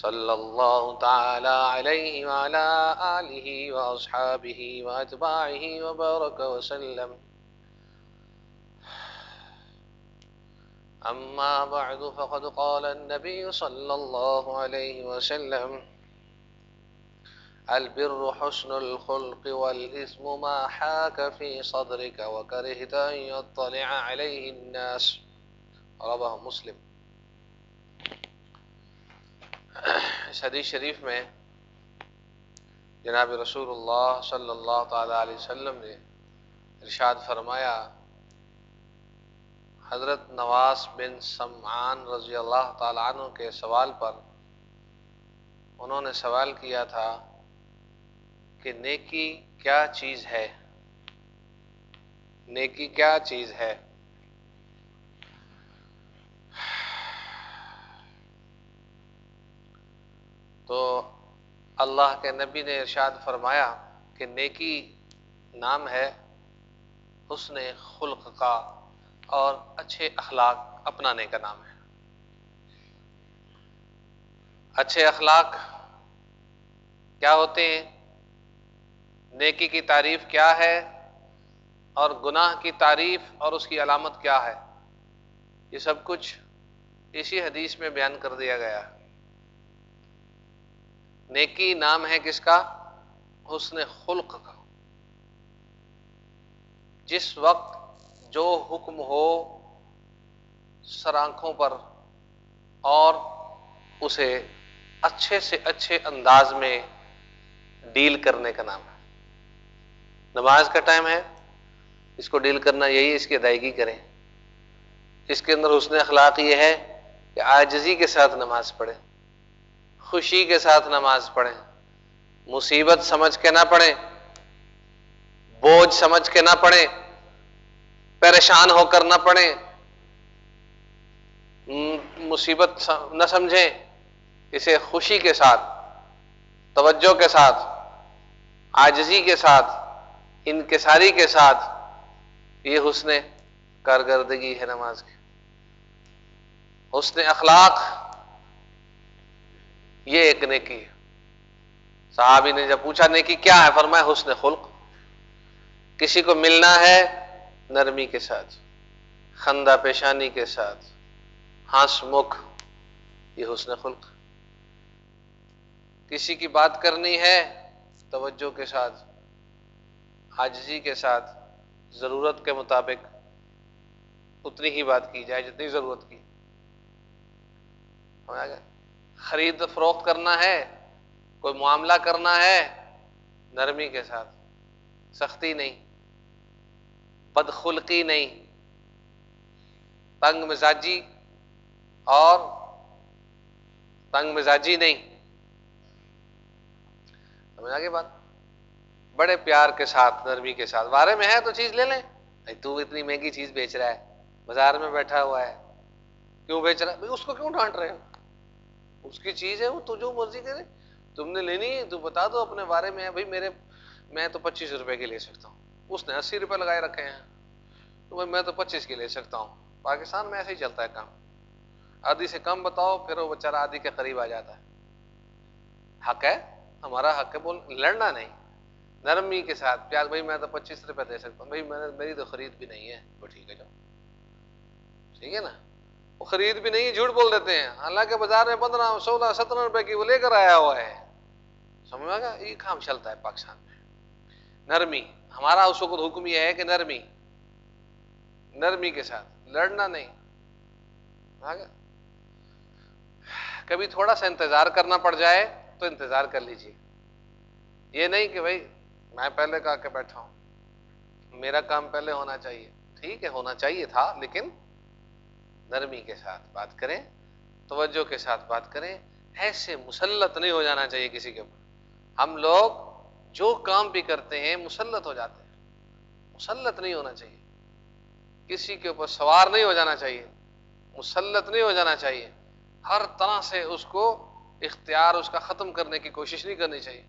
صلى الله تعالى عليه وعلى آله وأصحابه وأتباعه وبارك وسلم. أما بعد فقد قال النبي صلى الله عليه وسلم البر حسن الخلق والإثم ما حاك في صدرك وكرهت أن يطلع عليه الناس. رواه مسلم. اس حدیث شریف میں جناب رسول اللہ صلی اللہ تعالی علیہ وسلم نے ارشاد فرمایا، حضرت نواز بن سمعان رضی اللہ تعالیٰ عنہ کے سوال پر انہوں نے سوال کیا تھا کہ نیکی کیا چیز ہے؟ نیکی کیا چیز ہے؟ تو اللہ کے نبی نے ارشاد فرمایا کہ نیکی نام ہے حسن خلق کا اور اچھے اخلاق اپنانے کا نام ہے۔ اچھے اخلاق کیا ہوتے ہیں؟ نیکی کی تعریف کیا ہے اور گناہ کی تعریف اور اس کی علامت کیا ہے؟ یہ سب کچھ اسی حدیث میں بیان کر دیا گیا ہے۔ نیکی نام ہے کس کا؟ حسن خلق کا۔ جس وقت جو حکم ہو سرآنکھوں پر اور اسے اچھے سے اچھے انداز میں ڈیل کرنے کا نام ہے۔ نماز کا ٹائم ہے، اس کو ڈیل کرنا یہی اس کی ادائیگی کریں۔ اس کے اندر حسن اخلاق یہ ہے کہ آجزی کے ساتھ نماز پڑھیں۔ خوشی کے ساتھ نماز پڑھیں۔ مصیبت سمجھ کے نہ پڑھیں۔ بوجھ سمجھ کے نہ پڑھیں۔ پریشان ہو کر نہ پڑھیں۔ مصیبت نہ سمجھیں۔ اسے خوشی کے ساتھ، توجہ کے ساتھ آجزی کے ساتھ، انکساری کے ساتھ یہ حسن کارکردگی ہے نماز کی۔ حسن اخلاق یہ ایک نیکی ہے۔ صحابی نے جب پوچھا نیکی کیا ہے، فرمایا حسن خلق۔ کسی کو ملنا ہے نرمی کے ساتھ، خندہ پیشانی کے ساتھ، ہنس مکھ، یہ حسن خلق۔ کسی کی بات کرنی ہے توجہ کے ساتھ حاجزی کے ساتھ، ضرورت کے مطابق اتنی ہی بات کی جائے جتنی ضرورت کی۔ خرید فروخت کرنا ہے، کوئی معاملہ کرنا ہے، نرمی کے ساتھ، سختی نہیں، بدخلقی نہیں، تنگ مزاجی اور تنگ مزاجی نہیں۔ سمجھ آگے بات؟ بڑے پیار کے ساتھ، نرمی کے ساتھ۔ بارے میں ہے تو چیز لے لیں۔ تو اتنی مہنگی چیز بیچ رہا ہے، بازار میں بیٹھا ہوا ہے، کیوں بیچ رہا ہے؟ اس کو کیوں ڈانٹ رہے ہو؟ اس کی چیز ہے، وہ تو جو مرضی کرے۔ تم نے لینی ہے تو بتا دو اپنے بارے میں۔ بھائی، میرے، میں تو پچیس روپے کی لے سکتا ہوں۔ اس نے اسی روپے لگائے رکھے ہیں۔ تو بھائی، میں تو پچیس کی لے سکتا ہوں۔ پاکستان میں ایسے ہی چلتا ہے کام۔ آدھی سے کم بتاؤ، پھر وہ بےچارا آدھی کے قریب آ جاتا ہے۔ حق ہے، ہمارا حق ہے، بول، لڑنا نہیں۔ نرمی کے ساتھ، پیار، بھائی، میں تو پچیس روپے دے سکتا ہوں۔ بھائی، میں میری تو خرید بھی نہیں ہے۔ وہ ٹھیک ہے، جاؤ۔ ٹھیک ہے نا؟ خرید بھی نہیں، جھوٹ بول دیتے ہیں۔ حالانکہ بازار میں پندرہ، سولہ، سترہ روپے کی وہ لے کر آیا ہوا ہے۔ سمجھ گا یہ کام چلتا ہے پاکستان میں۔ نرمی، ہمارا اس وقت حکم یہ ہے کہ نرمی نرمی کے ساتھ لڑنا نہیں۔ کبھی تھوڑا سا انتظار کرنا پڑ جائے تو انتظار کر لیجیے یہ نہیں کہ بھائی، میں پہلے کہا کے بیٹھا ہوں۔ میرا کام پہلے ہونا چاہیے۔ ٹھیک ہے، ہونا چاہیے تھا، لیکن نرمی کے ساتھ بات کریں، توجہ کے ساتھ بات کریں، ایسے مسلط نہیں ہو جانا چاہیے کسی کے اوپر۔ ہم لوگ جو کام بھی کرتے ہیں، مسلط ہو جاتے ہیں۔ مسلط نہیں ہونا چاہیے۔ کسی کے اوپر سوار نہیں ہو جانا چاہیے۔ مسلط نہیں ہو جانا چاہیے۔ ہر طرح سے اس کو اختیار، اس کا ختم کرنے کی کوشش نہیں کرنی چاہیے۔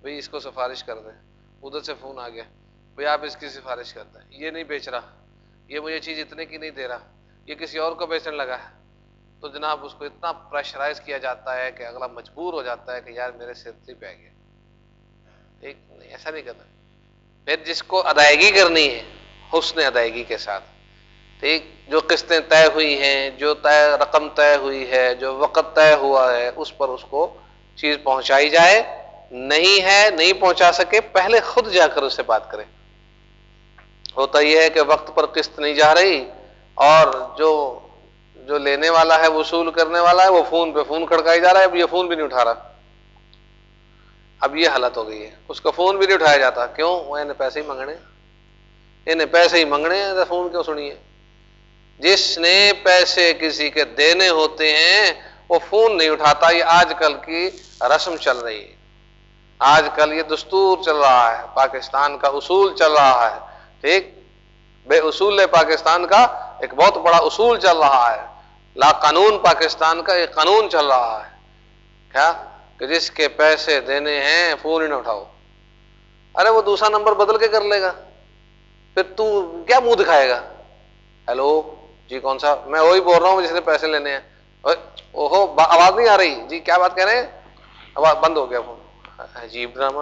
بھئی اس کو سفارش کر دیں۔ ادھر سے فون آ گیا۔ بھئی آپ اس کی سفارش کر دیں۔ یہ نہیں بیچ رہا۔ یہ مجھے چیز اتنے کی نہیں دے رہا۔ یہ کسی اور کو بیچنے لگا ہے۔ تو جناب اس کو اتنا پریشرائز کیا جاتا ہے کہ اگلا مجبور ہو جاتا ہے کہ یار میرے سر سے پہ گیا۔ ایک نہیں، ایسا نہیں کرنا۔ پھر جس کو ادائیگی کرنی ہے، حسن ادائیگی کے ساتھ۔ ٹھیک جو قسطیں طے ہوئی ہیں، جو طے رقم طے ہوئی ہے، جو وقت طے ہوا ہے، اس پر اس کو چیز پہنچائی جائے۔ نہیں ہے، نہیں پہنچا سکے، پہلے خود جا کر اس سے بات کریں ہوتا یہ ہے کہ وقت پر قسط نہیں جا رہی اور جو جو لینے والا ہے، وصول کرنے والا ہے، وہ فون پہ فون کھڑکائی جا رہا ہے، اب یہ فون بھی نہیں اٹھا رہا۔ اب یہ حالت ہو گئی ہے۔ اس کا فون بھی نہیں اٹھایا جاتا۔ کیوں؟ وہ انہیں پیسے ہی منگنے انہیں پیسے ہی منگنے ہیں۔ فون کیوں سنیے؟ جس نے پیسے کسی کے دینے ہوتے ہیں، وہ فون نہیں اٹھاتا۔ یہ آج کل کی رسم چل رہی ہے۔ آج کل یہ دستور چل رہا ہے۔ پاکستان کا اصول چل رہا ہے۔ ٹھیک؟ بے اصول پاکستان کا۔ ایک بہت بڑا اصول چل رہا ہے۔ لا قانون پاکستان کا ایک قانون چل رہا ہے۔ کیا؟ کہ جس کے پیسے دینے ہیں، فون ہی نہ اٹھاؤ۔ ارے وہ دوسرا نمبر بدل کے کر لے گا۔ پھر تو کیا منہ دکھائے گا؟ ہیلو؟ جی کون سا؟ میں وہی بول رہا ہوں جس نے پیسے لینے ہیں۔ اوہو آواز نہیں آ رہی۔ جی کیا بات کہہ رہے ہیں؟ آواز بند ہو گیا فون۔ عجیب ڈرامہ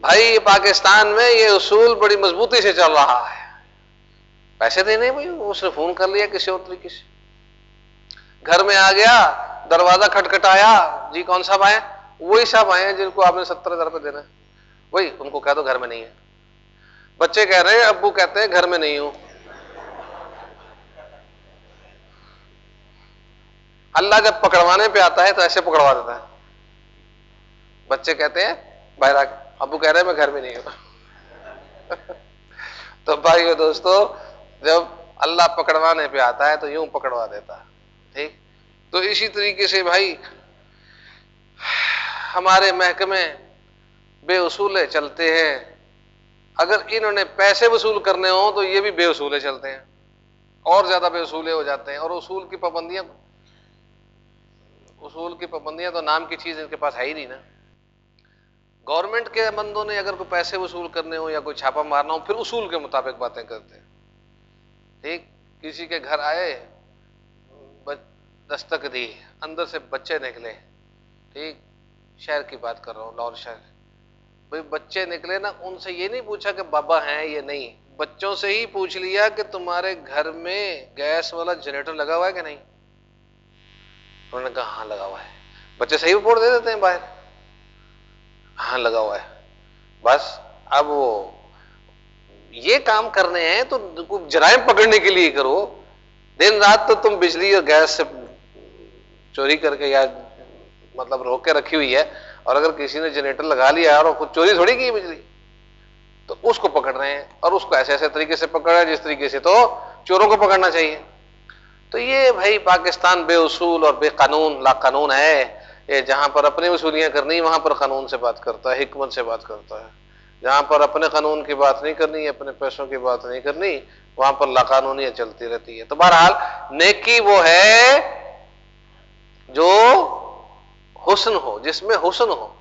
بھائی، پاکستان میں یہ اصول بڑی مضبوطی سے چل رہا ہے۔ پیسے دینے بھائی؟ اس نے فون کر لیا کسی اور طریقے سے۔ گھر میں آ گیا، دروازہ کھٹکھٹایا جی کون صاحب آئے؟ وہی صاحب آئے ہیں جن کو آپ نے ستر ہزار روپے دینا وہی، ان کو کہہ دو گھر میں نہیں ہے۔ بچے کہہ رہے ہیں، ابو کہتے ہیں گھر میں نہیں ہوں۔ اللہ جب پکڑوانے پہ آتا ہے تو ایسے پکڑوا دیتا ہے۔ بچے کہتے ہیں، باہر ابو کہہ رہے ہیں، میں گھر میں نہیں ہوں۔ تو بھائی دوستو جب اللہ پکڑوانے پہ آتا ہے تو یوں پکڑوا دیتا ٹھیک؟ تو اسی طریقے سے بھائی، ہمارے محکمے بے اصولے چلتے ہیں۔ اگر انہوں نے پیسے وصول کرنے ہوں تو یہ بھی بے اصولے چلتے ہیں۔ اور زیادہ بے اصولے ہو جاتے ہیں۔ اور اصول کی پابندیاں، اصول کی پابندیاں تو نام کی چیز ان کے پاس ہے ہی نہیں نا۔ گورنمنٹ کے بندوں نے اگر کوئی پیسے وصول کرنے ہو یا کوئی چھاپا مارنا ہو پھر اصول کے مطابق باتیں کرتے ہیں۔ ٹھیک کسی کے گھر آئے دستک دی، اندر سے بچے نکلے۔ ٹھیک، شہر کی بات کر رہا ہوں، لاہور شہر۔ بھائی بچے نکلے نا، ان سے یہ نہیں پوچھا کہ بابا ہیں یہ نہیں۔ بچوں سے ہی پوچھ لیا کہ تمہارے گھر میں گیس والا جنریٹر لگا ہوا ہے کہ نہیں؟ انہوں نے کہا ہاں لگا ہوا ہے۔ بچے صحیح رپورٹ دے دیتے ہیں باہر۔ ہاں لگا ہوا ہے۔ بس، اب وہ یہ کام کرنے ہیں تو جرائم پکڑنے کے لیے کرو۔ دن رات تو تم بجلی اور گیس سے چوری کر کے یا مطلب روک کے رکھی ہوئی ہے اور اگر کسی نے جنریٹر لگا لیا اور کچھ چوری تھوڑی کی بجلی، تو اس کو پکڑ رہے ہیں اور اس کو ایسے ایسے طریقے سے پکڑ رہے ہیں جس طریقے سے تو چوروں کو پکڑنا چاہیے۔ تو یہ بھائی پاکستان بے اصول اور بے قانون، لا قانون ہے۔ یہ جہاں پر اپنی وصولیاں کرنی، وہاں پر قانون سے بات کرتا ہے، حکمت سے بات کرتا ہے۔ جہاں پر اپنے قانون کی بات نہیں کرنی اپنے پیسوں کی بات نہیں کرنی، وہاں پر لا قانونیاں چلتی رہتی ہے۔ تو بہرحال نیکی وہ ہے جو حسن ہو، جس میں حسن ہو۔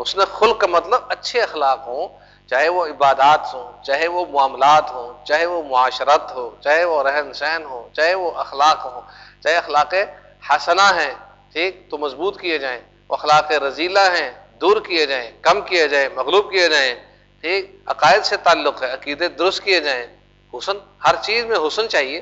حسن خلق کا مطلب اچھے اخلاق ہوں، چاہے وہ عبادات ہوں، چاہے وہ معاملات ہوں، چاہے وہ معاشرت ہو، چاہے وہ رہن سہن ہو، چاہے وہ اخلاق ہو۔ چاہے اخلاق حسنا ہیں، ٹھیک، تو مضبوط کیے جائیں۔ وہ اخلاق رضیلہ ہیں دور کیے جائیں، کم کیے جائیں، مغلوب کیے جائیں ٹھیک عقائد سے تعلق ہے، عقیدے درست کیے جائیں۔ حسن، ہر چیز میں حسن چاہیے،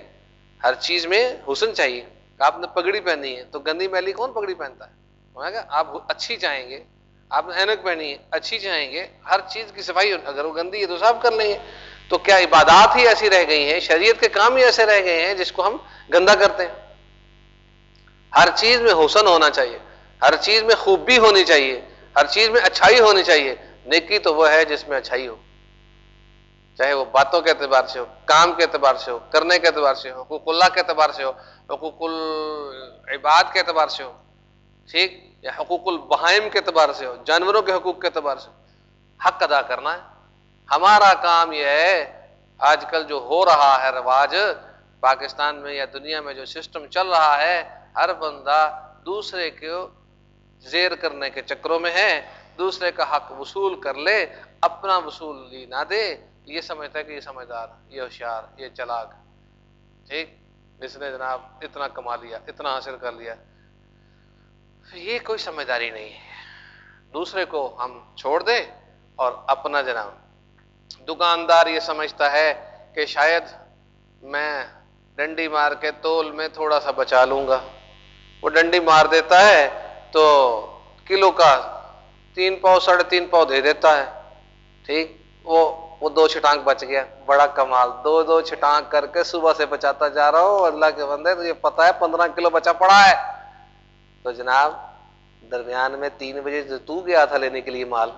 ہر چیز میں حسن چاہیے۔ آپ نے پگڑی پہنی ہے، تو گندی میلی کون پگڑی پہنتا ہے؟ آپ اچھی چاہیں گے، آپ نے اینک پہنی ہے، اچھی چاہیں گے، ہر چیز کی صفائی، اگر وہ گندی ہے تو صاف کر لیں گے۔ تو کیا عبادات ہی ایسی رہ گئی ہیں؟ شریعت کے کام ہی ایسے رہ گئے ہیں جس کو ہم گندا کرتے ہیں۔ ہر چیز میں حسن ہونا چاہیے، ہر چیز میں خوبی ہونی چاہیے۔ ہر چیز میں اچھائی ہونی چاہیے۔ نیکی تو وہ ہے جس میں اچھائی ہو۔ چاہے وہ باتوں کے اعتبار سے ہو، کام کے اعتبار سے ہو، کرنے کے اعتبار سے ہو، حقوق اللہ کے اعتبار سے ہو، حقوق العباد کے اعتبار سے ہو، ٹھیک؟ یا حقوق البہائم کے اعتبار سے ہو، جانوروں کے حقوق کے اعتبار سے حق ادا کرنا ہے۔ ہمارا کام یہ ہے، آج کل جو ہو رہا ہے رواج، پاکستان میں یا دنیا میں جو سسٹم چل رہا ہے، ہر بندہ دوسرے کو زیر کرنے کے چکروں میں ہے دوسرے کا حق وصول کر لے، اپنا وصول لی نہ دے۔ یہ سمجھتا ہے کہ یہ سمجھدار، یہ ہوشیار، یہ چلاک۔ ٹھیک؟ جس نے جناب اتنا کما لیا، اتنا حاصل کر لیا۔ یہ کوئی سمجھداری نہیں ہے۔ دوسرے کو ہم چھوڑ دیں اور اپنا جناب۔ دکاندار یہ سمجھتا ہے کہ شاید میں ڈنڈی مار کے تول میں تھوڑا سا بچا لوں گا۔ وہ ڈنڈی مار دیتا ہے تو کلو کا تین پاؤ ساڑھے تین پاؤ دے دیتا ہے۔ ٹھیک؟ وہ وہ دو چھٹانک بچ گیا۔ بڑا کمال۔ دو دو چھٹانک کر کے صبح سے بچاتا جا رہا ہوں۔ اللہ کے بندے تو یہ پتا ہے پندرہ کلو بچا پڑا ہے۔ تو جناب، درمیان میں تین بجے تو گیا تھا لینے کے لیے مال،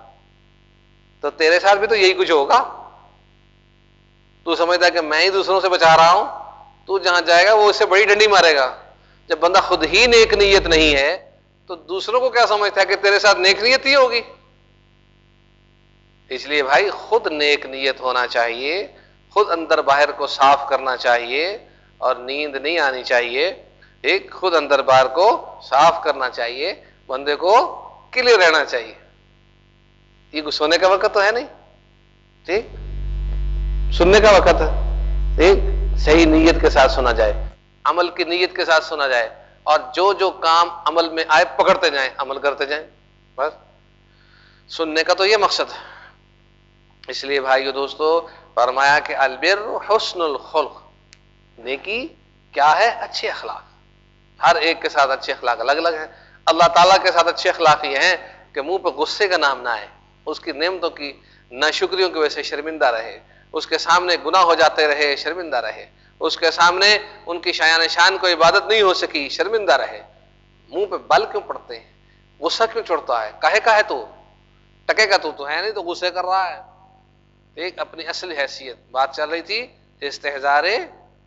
تو تیرے ساتھ بھی تو یہی کچھ ہوگا۔ تو سمجھتا کہ میں ہی دوسروں سے بچا رہا ہوں۔ تو جہاں جائے گا، وہ اس سے بڑی ڈنڈی مارے گا۔ جب بندہ خود ہی نیک نیت نہیں ہے تو دوسروں کو کیا سمجھتا ہے کہ تیرے ساتھ نیک نیت ہی ہوگی؟ اس لیے بھائی خود نیک نیت ہونا چاہیے، خود اندر باہر کو صاف کرنا چاہیے اور نیند نہیں آنی چاہیے۔ ایک، خود اندر باہر کو صاف کرنا چاہیے، بندے کو کلیئر رہنا چاہیے۔ یہ سونے کا وقت تو ہے نہیں؟ ٹھیک سننے کا وقت ہے۔ ٹھیک صحیح نیت کے ساتھ سنا جائے، عمل کی نیت کے ساتھ سنا جائے۔ اور جو جو کام عمل میں آئے پکڑتے جائیں، عمل کرتے جائیں، بس۔ سننے کا تو یہ مقصد ہے۔ اس لیے بھائیو دوستو، فرمایا کہ البر حسن الخلق، نیکی کیا ہے؟ اچھے اخلاق۔ ہر ایک کے ساتھ اچھے اخلاق الگ الگ ہیں۔ اللہ تعالیٰ کے ساتھ اچھے اخلاق یہ ہیں کہ منہ پہ غصے کا نام نہ آئے، اس کی نعمتوں کی نہ شکریوں کی وجہ سے شرمندہ رہے، اس کے سامنے گناہ ہو جاتے رہے، شرمندہ رہے۔ اس کے سامنے ان کی شایان شان کو عبادت نہیں ہو سکی، شرمندہ رہے۔ منہ پہ بل کیوں پڑتے ہیں؟ غصہ کیوں چڑھتا ہے؟ کہے کا ہے تو؟ ٹکے کا تو تو ہے نہیں تو غصے کر رہا ہے۔ ایک اپنی اصل حیثیت، بات چل رہی تھی استحزار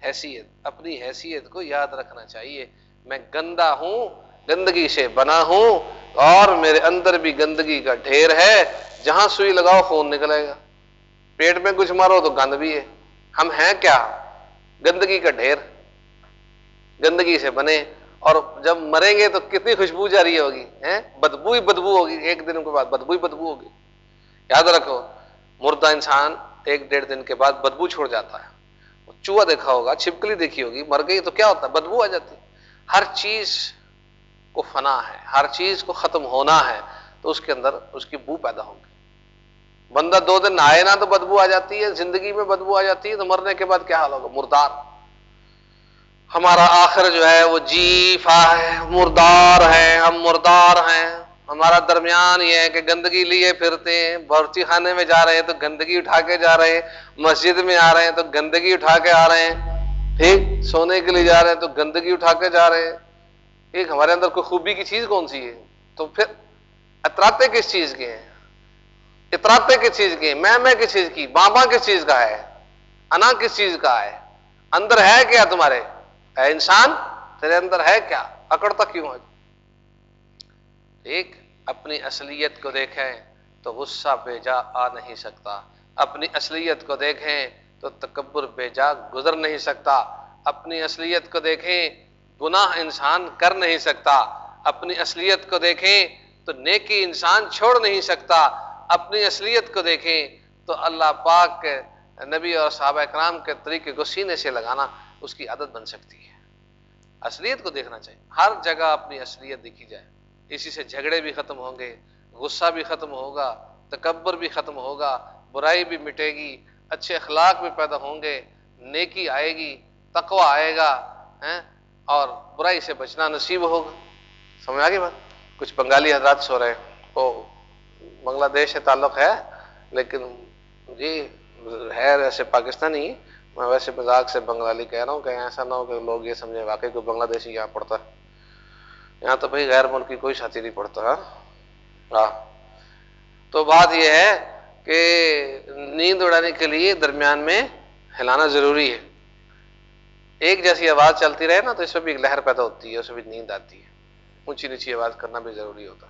حیثیت۔ اپنی حیثیت کو یاد رکھنا چاہیے۔ میں گندا ہوں، گندگی سے بنا ہوں اور میرے اندر بھی گندگی کا ڈھیر ہے۔ جہاں سوئی لگاؤ، خون نکلے گا۔ پیٹ میں کچھ مارو تو گند بھی ہے۔ ہم ہیں کیا؟ گندگی کا ڈھیر، گندگی سے بنے، اور جب مریں گے تو کتنی خوشبو جاری ہوگی بدبو ہی بدبو ہوگی، ایک دن کے بعد بدبو ہی بدبو ہوگی۔ یاد رکھو، مردہ انسان ایک ڈیڑھ دن کے بعد بدبو چھوڑ جاتا ہے۔ چوہا دیکھا ہوگا، چھپکلی دیکھی ہوگی، مر گئی تو کیا ہوتا ہے؟ بدبو آ جاتی۔ ہر چیز کو فنا ہے، ہر چیز کو ختم ہونا ہے، تو اس کے اندر اس کی بو پیدا ہوگی۔ بندہ دو دن آئے نا تو بدبو آ جاتی ہے، زندگی میں بدبو آ جاتی ہے تو مرنے کے بعد کیا حال ہوگا؟ مردار۔ ہمارا آخر جو ہے وہ جی فا ہے، مردار ہے ہم مردار ہیں۔ ہمارا درمیان یہ ہے کہ گندگی لیے پھرتے ہیں بورچی خانے میں جا رہے ہیں تو گندگی اٹھا کے جا رہے ہیں، مسجد میں آ رہے ہیں تو گندگی اٹھا کے آ رہے ہیں۔ ٹھیک سونے کے لیے جا رہے ہیں تو گندگی اٹھا کے جا رہے ہیں۔ ایک ہمارے اندر کوئی خوبی کی چیز کون سی ہے؟ تو پھر اتراتے کس چیز کے ہیں؟ اتراتے کس چیز کے میں میں کس چیز کی، بابا کس چیز کا ہے، انا کس چیز کا ہے، اندر ہے کیا تمہارے؟ اے انسان، تیرے اندر ہے کیا؟ اکڑتا کیوں ہے؟ ایک، اپنی اصلیت کو دیکھیں تو غصہ بے جا آ نہیں سکتا۔ اپنی اصلیت کو دیکھیں تو تکبر بے جا گزر نہیں سکتا۔ اپنی اصلیت کو دیکھیں گناہ انسان کر نہیں سکتا۔ اپنی اصلیت کو دیکھیں تو نیکی انسان چھوڑ نہیں سکتا۔ اپنی اصلیت کو دیکھیں تو اللہ پاک کے نبی اور صحابہ اکرام کے طریقے کو سینے سے لگانا اس کی عادت بن سکتی ہے۔ اصلیت کو دیکھنا چاہیے۔ ہر جگہ اپنی اصلیت دیکھی جائے۔ اسی سے جھگڑے بھی ختم ہوں گے، غصہ بھی ختم ہوگا، تکبر بھی ختم ہوگا، برائی بھی مٹے گی، اچھے اخلاق بھی پیدا ہوں گے، نیکی آئے گی، تقوی آئے گا اور برائی سے بچنا نصیب ہوگا۔ سمجھ آگے بات؟ کچھ بنگالی حضرات سو رہے وہ بنگلہ دیش سے تعلق ہے لیکن جی ہے ویسے پاکستانی میں ویسے مذاق سے بنگالی کہہ رہا ہوں کہ ایسا نہ ہو کہ لوگ یہ سمجھے واقعی کوئی بنگلہ دیشی یہاں پڑتا ہے۔ یہاں تو بھائی غیر ملکی کوئی ساتھی نہیں پڑتا ہاں۔, ہاں, تو بات یہ ہے کہ نیند اڑانے کے لیے درمیان میں ہلانا ضروری ہے۔ ایک جیسی آواز چلتی رہے نا تو اس میں بھی ایک لہر پیدا ہوتی ہے اس میں بھی نیند آتی ہے۔ اونچی نیچی آواز کرنا بھی ضروری ہوتا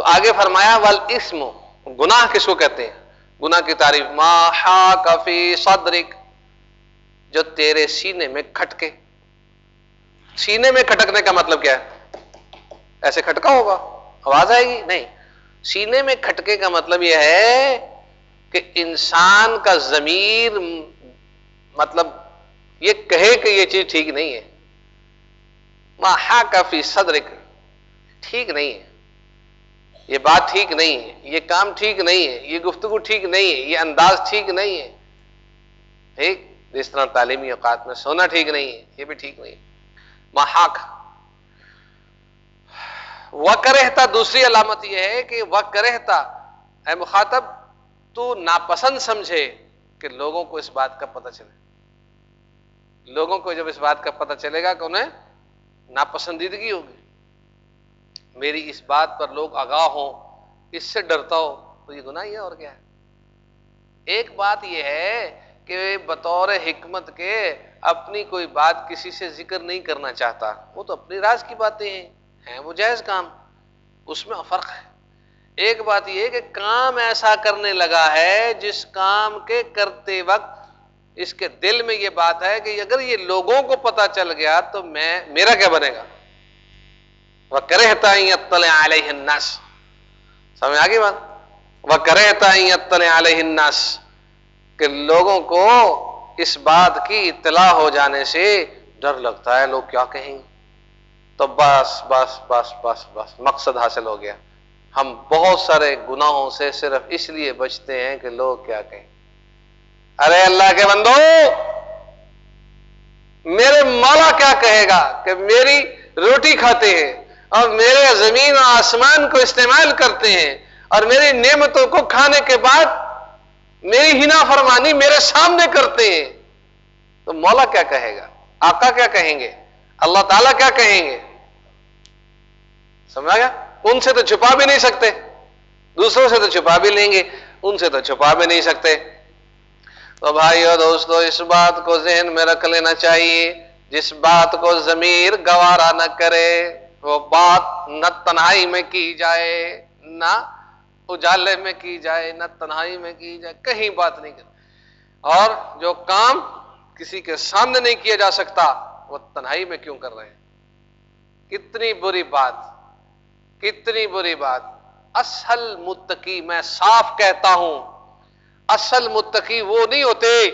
تو آگے فرمایا ول اسم گناہ کس کو کہتے ہیں؟ گناہ کی تعریف، ما کفی صدرک، جو تیرے سینے میں کھٹکے۔ سینے میں کھٹکنے کا مطلب کیا ہے؟ ایسے کھٹکا ہوگا؟ آواز آئے گی؟ نہیں۔ سینے میں کھٹکے کا مطلب یہ ہے کہ انسان کا ضمیر مطلب یہ کہے کہ یہ چیز ٹھیک نہیں ہے۔ ماہا کافی صدرک، ٹھیک نہیں ہے۔ یہ بات ٹھیک نہیں ہے، یہ کام ٹھیک نہیں ہے، یہ گفتگو ٹھیک نہیں ہے، یہ انداز ٹھیک نہیں ہے۔ ٹھیک؟ جس طرح تعلیمی اوقات میں سونا ٹھیک نہیں ہے، یہ بھی ٹھیک نہیں محاق وق رہتا، دوسری علامت یہ ہے کہ وق رہتا۔ اے مخاطب، تو ناپسند سمجھے کہ لوگوں کو اس بات کا پتہ چلے۔ لوگوں کو جب اس بات کا پتہ چلے گا کہ انہیں ناپسندیدگی ہوگی۔ میری اس بات پر لوگ آگاہ ہوں، اس سے ڈرتا ہو تو یہ گناہ ہی ہے اور کیا ہے؟ ایک بات یہ ہے کہ بطور حکمت کے اپنی کوئی بات کسی سے ذکر نہیں کرنا چاہتا۔ وہ تو اپنی راز کی باتیں ہیں ہیں وہ جائز کام، اس میں فرق ہے۔ ایک بات یہ کہ کام ایسا کرنے لگا ہے جس کام کے کرتے وقت اس کے دل میں یہ بات ہے کہ اگر یہ لوگوں کو پتا چل گیا تو میں، میرا کیا بنے گا؟ وہ کرتا الناس. سمجھ آگے بات؟ وہ کرتا الناس کہ لوگوں کو اس بات کی اطلاع ہو جانے سے ڈر لگتا ہے۔ لوگ کیا کہیں؟ گے تو بس بس بس بس بس، مقصد حاصل ہو گیا۔ ہم بہت سارے گناہوں سے صرف اس لیے بچتے ہیں کہ لوگ کیا کہیں۔ ارے اللہ کے بندو، میرے مولا کیا کہے گا کہ میری روٹی کھاتے ہیں اور میرے زمین و آسمان کو استعمال کرتے ہیں اور میری نعمتوں کو کھانے کے بعد میری ہنا فرمانی میرے سامنے کرتے ہیں۔ تو مولا کیا کہے گا؟ آقا کیا کہیں گے؟ اللہ تعالیٰ کیا کہیں گے؟ سمجھا گیا؟ ان سے تو چھپا بھی نہیں سکتے۔ دوسروں سے تو چھپا بھی لیں گے۔ ان سے تو چھپا بھی نہیں سکتے۔ تو بھائی اور دوستو، اس بات کو ذہن میں رکھ لینا چاہیے۔ جس بات کو ضمیر گوارا نہ کرے۔ وہ بات نہ تنہائی میں کی جائے، نہ اجالے میں کی جائے، نہ تنہائی میں کی جائے، کہیں بات نہیں کر اور جو کام کسی کے سامنے نہیں کیا جا سکتا، وہ تنہائی میں کیوں کر رہے ہیں؟ کتنی بری بات، کتنی بری بات۔ اصل متقی، میں صاف کہتا ہوں، اصل متقی وہ نہیں ہوتے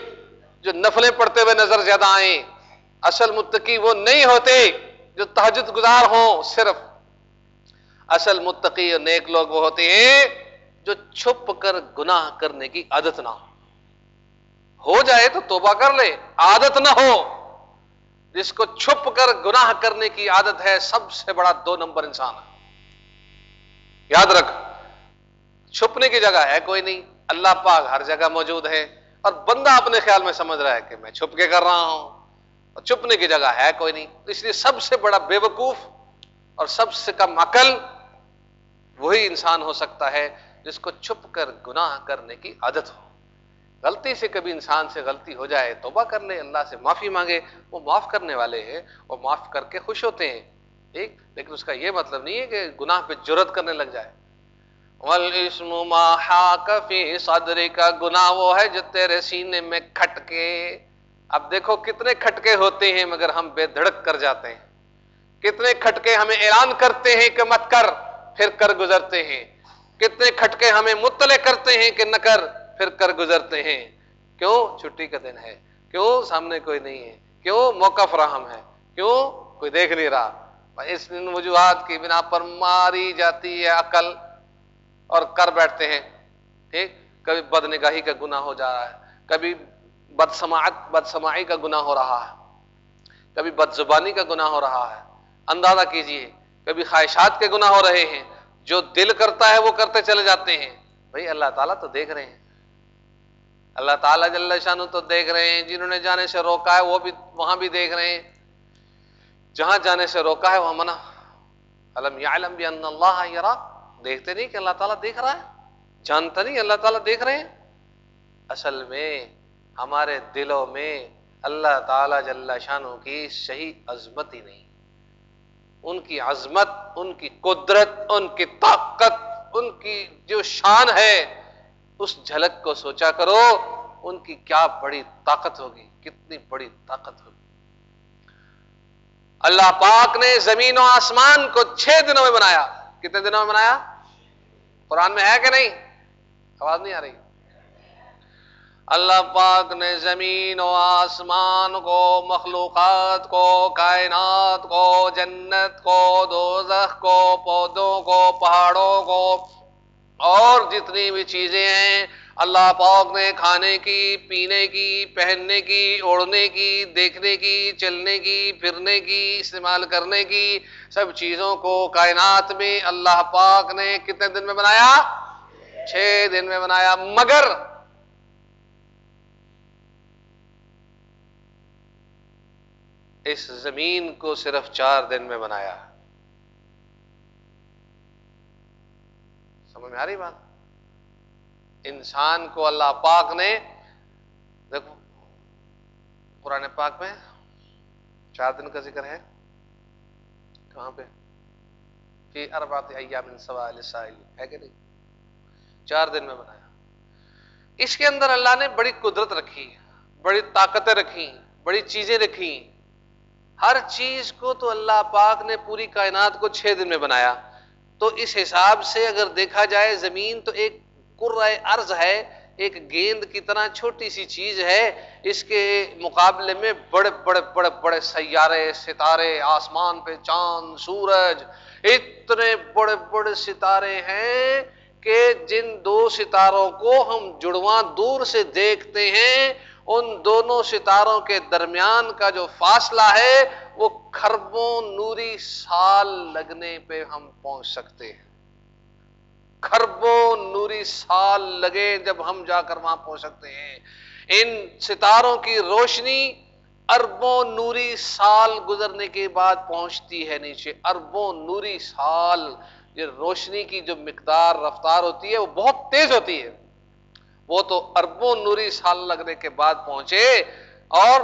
جو نفلیں پڑھتے ہوئے نظر زیادہ آئیں۔ اصل متقی وہ نہیں ہوتے جو تحجد گزار ہوں صرف اصل متقی اور نیک لوگ وہ ہوتے ہیں جو چھپ کر گناہ کرنے کی عادت نہ ہو جائے تو توبہ کر لے، عادت نہ ہو۔ جس کو چھپ کر گناہ کرنے کی عادت ہے، سب سے بڑا دو نمبر انسان ہے۔ یاد رکھ، چھپنے کی جگہ ہے کوئی نہیں، اللہ پاک ہر جگہ موجود ہے۔ اور بندہ اپنے خیال میں سمجھ رہا ہے کہ میں چھپ کے کر رہا ہوں۔ اور چھپنے کی جگہ ہے کوئی نہیں۔ اس لیے سب سے بڑا بے وقوف اور سب سے کم عقل وہی انسان ہو سکتا ہے جس کو چھپ کر گناہ کرنے کی عادت ہو۔ غلطی سے کبھی انسان سے غلطی ہو جائے، توبہ کر لے، اللہ سے معافی مانگے، وہ معاف کرنے والے ہیں وہ معاف کر کے خوش ہوتے ہیں، ٹھیک؟ لیکن اس کا یہ مطلب نہیں ہے کہ گناہ پہ جرت کرنے لگ جائے۔ صدر کا گناہ وہ ہے جو تیرے سینے میں کھٹکے اب دیکھو کتنے کھٹکے ہوتے ہیں مگر ہم بے دھڑک کر جاتے ہیں۔ کتنے کھٹکے ہمیں اعلان کرتے ہیں کہ مت کر، پھر کر گزرتے ہیں۔ کتنے کھٹکے ہمیں مطلع کرتے ہیں کہ نہ کر، پھر کر گزرتے ہیں۔ کیوں؟ چھٹی کا دن ہے۔ کیوں سامنے کوئی نہیں ہے؟ کیوں موقع فراہم ہے؟ کیوں کوئی دیکھ نہیں رہا؟ اس وجوہات کی بنا پر ماری جاتی ہے عقل اور کر بیٹھتے ہیں۔ ٹھیک؟ کبھی بد نگاہی کا گناہ ہو جا رہا ہے۔ کبھی بد سماعت بد سماعی کا گناہ ہو رہا ہے۔ کبھی بد زبانی کا گناہ ہو رہا ہے۔ اندازہ کیجیے، کبھی خواہشات کے گناہ ہو رہے ہیں۔ جو دل کرتا ہے وہ کرتے چلے جاتے ہیں۔ بھائی، اللہ تعالیٰ تو دیکھ رہے ہیں۔ اللہ تعالیٰ جل شانو تو دیکھ رہے ہیں۔ جنہوں نے جانے سے روکا ہے، وہ بھی وہاں بھی دیکھ رہے ہیں۔ جہاں جانے سے روکا ہے، وہاں منع۔ علم یعلم بھی ان اللہ یرا؟ دیکھتے نہیں کہ اللہ تعالیٰ دیکھ رہا ہے؟ جانتا نہیں اللہ تعالیٰ دیکھ رہے ہیں؟ اصل میں ہمارے دلوں میں اللہ تعالیٰ جل شانو کی صحیح عظمت ہی نہیں۔ ان کی عظمت، ان کی قدرت، ان کی طاقت، ان کی جو شان ہے، اس جھلک کو سوچا کرو، ان کی کیا بڑی طاقت ہوگی، کتنی بڑی طاقت ہوگی۔ اللہ پاک نے زمین و آسمان کو چھ دنوں میں بنایا۔ کتنے دنوں میں بنایا؟ قرآن میں ہے کہ نہیں؟ آواز نہیں آ رہی۔ اللہ پاک نے زمین و آسمان کو، مخلوقات کو، کائنات کو، جنت کو، دوزخ کو، پودوں کو، پہاڑوں کو اور جتنی بھی چیزیں ہیں، اللہ پاک نے کھانے کی، پینے کی، پہننے کی، اوڑھنے کی، دیکھنے کی، چلنے کی، پھرنے کی، استعمال کرنے کی، سب چیزوں کو کائنات میں اللہ پاک نے کتنے دن میں بنایا؟ چھ دن میں بنایا، مگر اس زمین کو صرف چار دن میں بنایا۔ سمجھ میں آ رہی بات؟ انسان کو اللہ پاک نے، دیکھو، قرآن پاک میں چار دن کا ذکر ہے۔ کہاں پہ؟ اربات ایام سوال ہے کہ نہیں؟ چار دن میں بنایا۔ اس کے اندر اللہ نے بڑی قدرت رکھی، بڑی طاقتیں رکھی بڑی چیزیں رکھی ہر چیز کو تو اللہ پاک نے پوری کائنات کو چھ دن میں بنایا۔ تو اس حساب سے اگر دیکھا جائے زمین تو ایک ارض ہے، ایک گیند کی طرح چھوٹی سی چیز ہے۔ اس کے مقابلے میں بڑے بڑے بڑے بڑے سیارے، ستارے، آسمان پہ چاند، سورج، اتنے بڑے بڑے ستارے ہیں کہ جن دو ستاروں کو ہم جڑواں دور سے دیکھتے ہیں۔ ان دونوں ستاروں کے درمیان کا جو فاصلہ ہے، وہ کھربوں نوری سال لگنے پہ ہم پہنچ سکتے ہیں۔ کھربوں نوری سال لگے جب ہم جا کر وہاں پہنچ سکتے ہیں۔ ان ستاروں کی روشنی اربوں نوری سال گزرنے کے بعد پہنچتی ہے نیچے۔ اربوں نوری سال، یہ روشنی کی جو مقدار رفتار ہوتی ہے، وہ بہت تیز ہوتی ہے۔ وہ تو اربوں نوری سال لگنے کے بعد پہنچے اور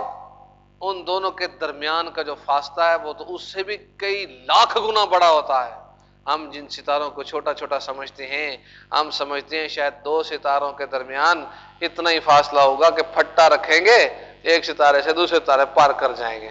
ان دونوں کے درمیان کا جو فاصلہ ہے وہ تو اس سے بھی کئی لاکھ گنا بڑا ہوتا ہے۔ ہم جن ستاروں کو چھوٹا چھوٹا سمجھتے ہیں، ہم سمجھتے ہیں شاید دو ستاروں کے درمیان اتنا ہی فاصلہ ہوگا کہ پھٹا رکھیں گے، ایک ستارے سے دوسرے ستارے پار کر جائیں گے۔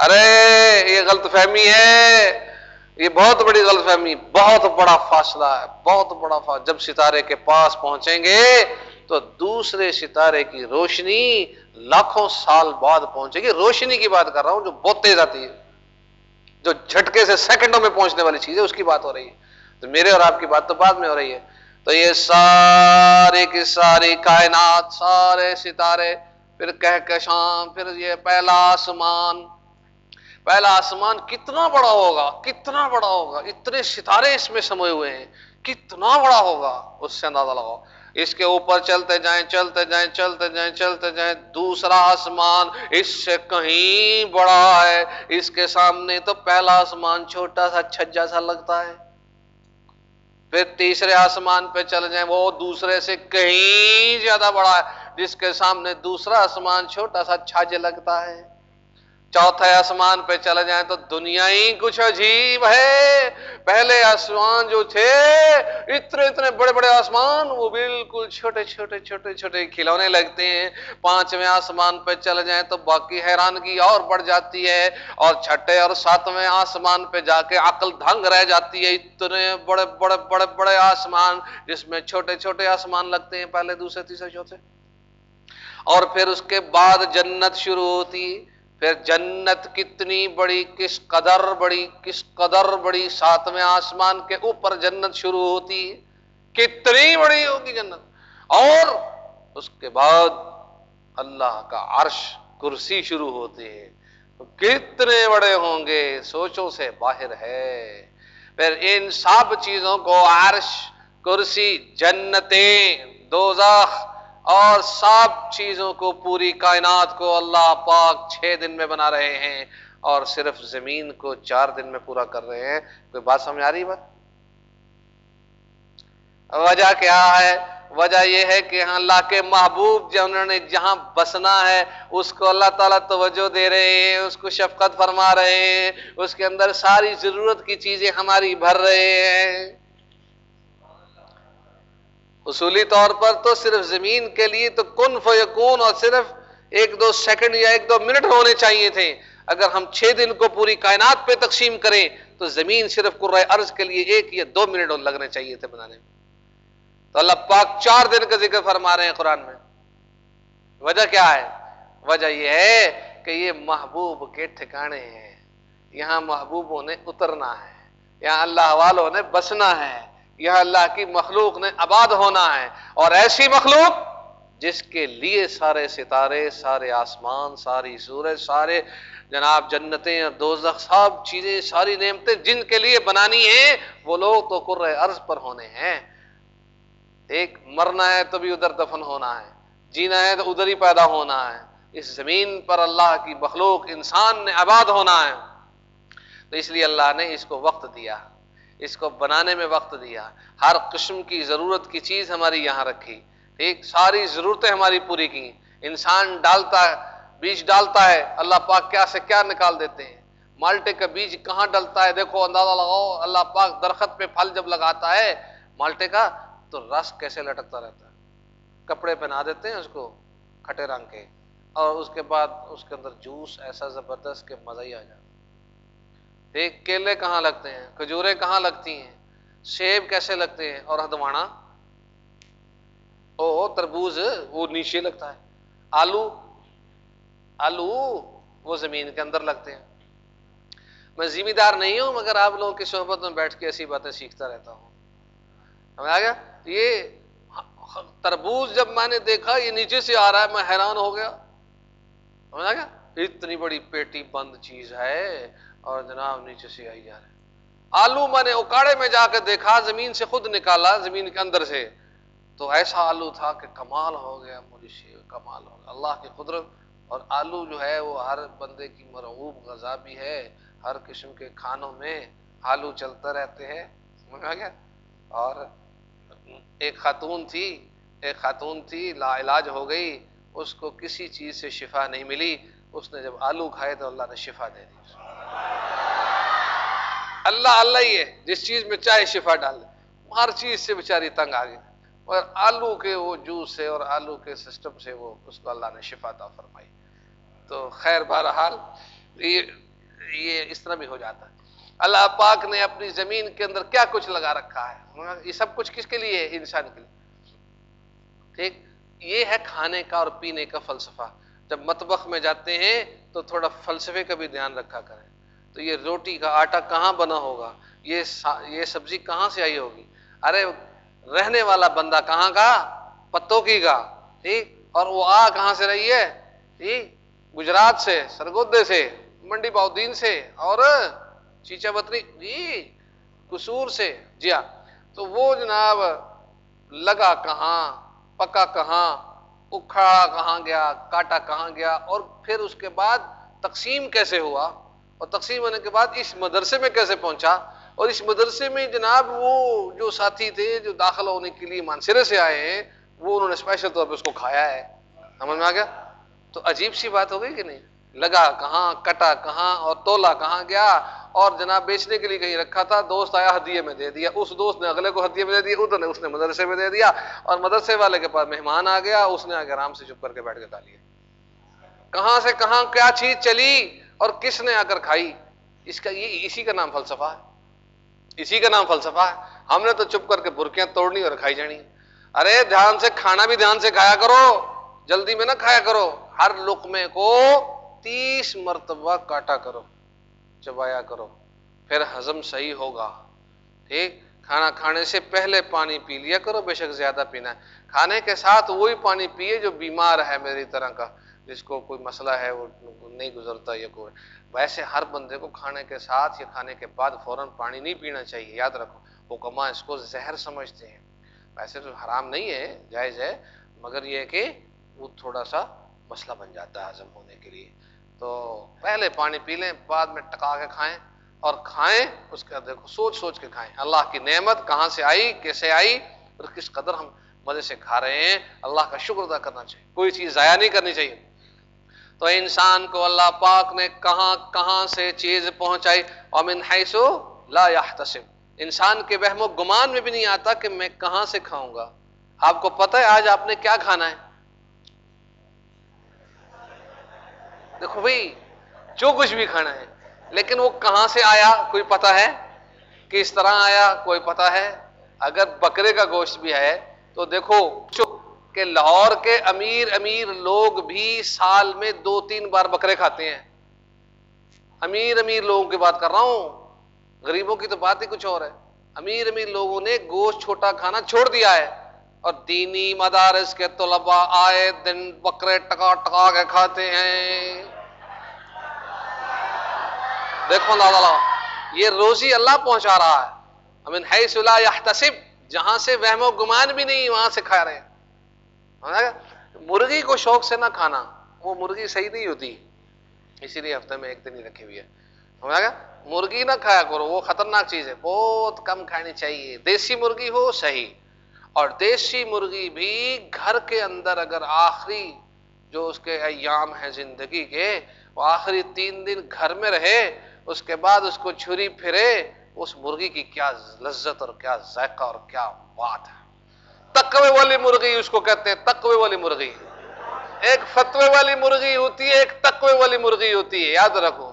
ارے، یہ غلط فہمی ہے۔ یہ بہت بڑی غلط فہمی، بہت بڑا فاصلہ ہے، بہت بڑا فاصلہ۔ جب ستارے کے پاس پہنچیں گے تو دوسرے ستارے کی روشنی لاکھوں سال بعد پہنچے گی۔ روشنی کی بات کر رہا ہوں جو بہت تیز آتی ہے، جو جھٹکے سے سیکنڈوں میں پہنچنے والی چیز ہے، اس کی بات ہو رہی ہے۔ تو میرے اور آپ کی بات تو بعد میں ہو رہی ہے۔ تو یہ سارے کی ساری کائنات، سارے ستارے، پھر کہکشاں پھر یہ پہلا آسمان۔ پہلا آسمان کتنا بڑا ہوگا، کتنا بڑا ہوگا۔ اتنے ستارے اس میں سموئے ہوئے ہیں، کتنا بڑا ہوگا، اس سے اندازہ لگاؤ۔ اس کے اوپر چلتے جائیں چلتے جائیں چلتے جائیں چلتے جائیں، دوسرا آسمان اس سے کہیں بڑا ہے، اس کے سامنے تو پہلا آسمان چھوٹا سا، چھجا سا لگتا ہے۔ پھر تیسرے آسمان پہ چل جائیں، وہ دوسرے سے کہیں زیادہ بڑا ہے، جس کے سامنے دوسرا آسمان چھوٹا سا چھج لگتا ہے۔ چوتھے آسمان پہ چلے جائیں تو دنیا ہی کچھ عجیب ہے۔ پہلے آسمان جو تھے، اتنے اتنے بڑے بڑے آسمان، وہ بالکل چھوٹے چھوٹے چھوٹے چھوٹے کھلونے لگتے ہیں۔ پانچویں آسمان پہ چلے جائیں تو باقی حیرانگی اور بڑھ جاتی ہے۔ اور چھٹے اور ساتویں آسمان پہ جا کے عقل دھنگ رہ جاتی ہے۔ اتنے بڑے بڑے بڑے بڑے آسمان جس میں چھوٹے چھوٹے آسمان لگتے ہیں۔ پہلے، دوسرے، تیسرے، چوتھے۔ اور پھر اس کے بعد جنت شروع ہوتی ہے۔ پھر جنت کتنی بڑی، کس قدر بڑی، کس قدر بڑی، ساتویں آسمان کے اوپر جنت شروع ہوتی ہے، کتنی بڑی ہوگی جنت۔ اور اس کے بعد اللہ کا عرش، کرسی شروع ہوتی ہے۔ کتنے بڑے ہوں گے، سوچوں سے باہر ہے۔ پھر ان سب چیزوں کو عرش، کرسی، جنتیں، دوزخ اور سب چیزوں کو پوری کائنات کو اللہ پاک چھ دن میں بنا رہے ہیں اور صرف زمین کو چار دن میں پورا کر رہے ہیں۔ کوئی بات سمجھ آ رہی بات؟ وجہ کیا ہے؟ وجہ یہ ہے کہ ہاں اللہ کے محبوب جو انہوں نے جہاں بسنا ہے، اس کو اللہ تعالیٰ توجہ دے رہے ہیں، اس کو شفقت فرما رہے ہیں، اس کے اندر ساری ضرورت کی چیزیں ہماری بھر رہے ہیں۔ اصولی طور پر تو صرف زمین کے لیے تو کن فیکون اور صرف ایک دو سیکنڈ یا ایک دو منٹ ہونے چاہیے تھے۔ اگر ہم چھ دن کو پوری کائنات پہ تقسیم کریں تو زمین صرف قرآ کے لیے ایک یا دو منٹ لگنے چاہیے تھے بنانے میں۔ تو اللہ پاک چار دن کا ذکر فرما رہے ہیں قرآن میں۔ وجہ کیا ہے؟ وجہ یہ ہے کہ یہ محبوب کے ٹھکانے ہیں۔ یہاں محبوبوں نے اترنا ہے۔ یہاں اللہ والوں نے بسنا ہے۔ یہاں اللہ کی مخلوق نے آباد ہونا ہے اور ایسی مخلوق جس کے لیے سارے ستارے، سارے آسمان، ساری سورج، سارے جناب جنتیں اور دوزخ، سب چیزیں، ساری نعمتیں جن کے لیے بنانی ہیں، وہ لوگ تو قر عرض پر ہونے ہیں۔ ایک مرنا ہے تو بھی ادھر دفن ہونا ہے، جینا ہے تو ادھر ہی پیدا ہونا ہے۔ اس زمین پر اللہ کی مخلوق انسان نے آباد ہونا ہے۔ تو اس لیے اللہ نے اس کو وقت دیا۔ اس کو بنانے میں وقت دیا۔ ہر قسم کی ضرورت کی چیز ہماری یہاں رکھی۔ ٹھیک؟ ساری ضرورتیں ہماری پوری کی۔ انسان ڈالتا ہے، بیج ڈالتا ہے، اللہ پاک کیا سے کیا نکال دیتے ہیں۔ مالٹے کا بیج کہاں ڈلتا ہے؟ دیکھو، اندازہ لگاؤ، اللہ پاک درخت پہ پھل جب لگاتا ہے مالٹے کا، تو رس کیسے لٹکتا رہتا ہے؟ کپڑے پہنا دیتے ہیں اس کو کھٹے رنگ کے، اور اس کے بعد اس کے اندر جوس ایسا زبردست کہ مزہ ہی آ جاتا ایک کیلے کہاں لگتے ہیں؟ کھجورے کہاں لگتی ہیں؟ سیب کیسے لگتے ہیں؟ اور ہدوانا او تربوز، وہ نیچے لگتا ہے۔ آلو؟ آلو وہ زمین کے اندر لگتے ہیں۔ میں ذمہ دار نہیں ہوں، مگر آپ لوگوں کی صحبت میں بیٹھ کے ایسی باتیں سیکھتا رہتا ہوں۔ ہمیں آ گیا؟ یہ تربوز جب میں نے دیکھا، یہ نیچے سے آ رہا ہے، میں حیران ہو گیا۔ سمجھ آ گیا؟ اتنی بڑی پیٹی بند چیز ہے۔ اور جناب نیچے سے آئی جا رہا ہے آلو میں نے اکاڑے میں جا کے دیکھا، زمین سے خود نکالا، زمین کے اندر سے۔ تو ایسا آلو تھا کہ کمال ہو گیا، مجھے کمال ہو گیا۔ اللہ کی قدرت۔ اور آلو جو ہے، وہ ہر بندے کی مرغوب غذا بھی ہے۔ ہر قسم کے کھانوں میں آلو چلتا رہتے ہیں۔ گیا؟ اور ایک خاتون تھی، ایک خاتون تھی، لا علاج ہو گئی۔ اس کو کسی چیز سے شفا نہیں ملی۔ اس نے جب آلو کھائے تو اللہ نے شفا دے دی۔ اللہ اللہ ہی ہے، جس چیز میں چاہے شفا ڈال دے۔ ہر چیز سے بیچاری تنگ آ گئی۔ اور آلو کے وہ جوس سے اور آلو کے سسٹم سے وہ اس کو اللہ نے شفا تھا فرمائی۔ تو خیر بہرحال، یہ یہ اس طرح بھی ہو جاتا۔ ہے اللہ پاک نے اپنی زمین کے اندر کیا کچھ لگا رکھا ہے؟ یہ سب کچھ کس کے لیے ہے؟ انسان کے لیے۔ ٹھیک؟ یہ ہے کھانے کا اور پینے کا فلسفہ۔ جب مطبخ میں جاتے ہیں تو تھوڑا فلسفے کا بھی دھیان رکھا کریں۔ تو یہ روٹی کا آٹا کہاں بنا ہوگا؟ یہ یہ سبزی کہاں سے آئی ہوگی؟ ارے، رہنے والا بندہ کہاں کا پتوں کی کا ٹھیک؟ اور وہ آ کہاں سے رہی ہے؟ ٹھیک؟ گجرات سے، سرگودے سے، منڈی باؤدین سے، اور چیچا بتری جی قصور سے جی ہاں۔ تو وہ جناب لگا کہاں، پکا کہاں اکھڑا کہاں گیا، کاٹا کہاں گیا، اور پھر اس کے بعد تقسیم کیسے ہوا؟ اور تقسیم ہونے کے بعد اس مدرسے میں کیسے پہنچا؟ اور اس مدرسے میں جناب وہ جو ساتھی تھے جو داخلہ ہونے کے لیے مانسرے سے آئے ہیں، وہ انہوں نے اسپیشل طور پہ اس کو کھایا ہے۔ سمجھ میں آ گیا؟ تو عجیب سی بات ہو گئی کہ نہیں؟ لگا کہاں، کٹا کہاں اور تولا کہاں گیا؟ اور جناب بیچنے کے لیے کہیں رکھا تھا، دوست آیا، ہدیے میں دے دیا۔ اس دوست نے اگلے کو ہدیے میں دے دیا، ادھر نے اس نے مدرسے میں دے دیا۔ اور مدرسے والے کے پاس مہمان آ گیا، اس نے آگے آرام سے چپ کر کے بیٹھ کے کھا لیا کہاں سے کہاں کیا چیز چلی؟ اور کس نے آ کر کھائی؟ اس کا یہ اسی کا نام فلسفہ ہے۔ اسی کا نام فلسفہ ہے۔ ہم نے تو چپ کر کے برکیاں توڑنی اور کھائی جانی۔ ارے، دھیان سے کھانا بھی دھیان سے کھایا کرو۔ جلدی میں نہ کھایا کرو۔ ہر لقمے کو تیس مرتبہ کاٹا کرو، چبایا کرو۔ پھر ہضم صحیح ہوگا۔ ٹھیک؟ کھانا کھانے سے پہلے پانی پی لیا کرو، بے شک زیادہ پینا ہے۔ کھانے کے ساتھ وہی پانی پیے جو بیمار ہے میری طرح کا۔ جس کو کوئی مسئلہ ہے، وہ نہیں گزرتا یا کوئی۔ ویسے ہر بندے کو کھانے کے ساتھ یا کھانے کے بعد فوراً پانی نہیں پینا چاہیے، یاد رکھو وہ کما اس کو زہر سمجھتے ہیں۔ ویسے تو حرام نہیں ہے، جائز ہے، مگر یہ کہ وہ تھوڑا سا مسئلہ بن جاتا ہے ہضم ہونے کے لیے۔ تو پہلے پانی پی لیں، بعد میں ٹکا کے کھائیں اور کھائیں اس کا دیکھو، سوچ سوچ کے کھائیں۔ اللہ کی نعمت کہاں سے آئی، کیسے آئی اور کس قدر ہم مزے سے کھا رہے ہیں۔ اللہ کا شکر ادا کرنا چاہیے، کوئی چیز ضائع نہیں کرنی چاہیے۔ تو انسان کو اللہ پاک نے کہاں کہاں سے چیز پہنچائی؟ امن حیثو لا يحتسب انسان کے وہم و گمان میں بھی نہیں آتا کہ میں کہاں سے کھاؤں گا۔ آپ کو پتہ ہے آج آپ نے کیا کھانا ہے؟ دیکھو بھائی، جو کچھ بھی کھانا ہے، لیکن وہ کہاں سے آیا؟ کوئی پتا ہے؟ کس طرح آیا؟ کوئی پتا ہے؟ اگر بکرے کا گوشت بھی ہے تو دیکھو کہ لاہور کے امیر امیر لوگ بھی سال میں دو تین بار بکرے کھاتے ہیں۔ امیر امیر لوگوں کی بات کر رہا ہوں۔ غریبوں کی تو بات ہی کچھ اور ہے۔ امیر امیر لوگوں نے گوشت چھوٹا کھانا چھوڑ دیا ہے اور دینی مدارس کے طلباء آئے دن بکرے ٹکا ٹکا کے کھاتے ہیں۔ دیکھو اللہ یہ روزی اللہ پہنچا رہا ہے۔ امین ہے سلا یحتسب، جہاں سے وہم و گمان بھی نہیں، وہاں سے کھا رہے ہیں۔ مرغی کو شوق سے نہ کھانا، وہ مرغی صحیح نہیں ہوتی۔ اسی لیے ہفتے میں ایک دن ہی رکھی ہوئی ہے۔ مرغی نہ کھایا کرو، وہ خطرناک چیز ہے، بہت کم کھانی چاہیے۔ دیسی مرغی ہو، صحیح۔ اور دیسی مرغی بھی گھر کے اندر اگر آخری جو اس کے ایام ہیں زندگی کے، وہ آخری تین دن گھر میں رہے، اس کے بعد اس کو چھری پھرے، اس مرغی کی کیا لذت اور کیا ذائقہ اور کیا بات ہے۔ تقوی والی مرغی اس کو کہتے ہیں، تقوی والی مرغی۔ ایک فتوے والی مرغی ہوتی ہے، ایک تقوی والی مرغی ہوتی ہے، یاد رکھو۔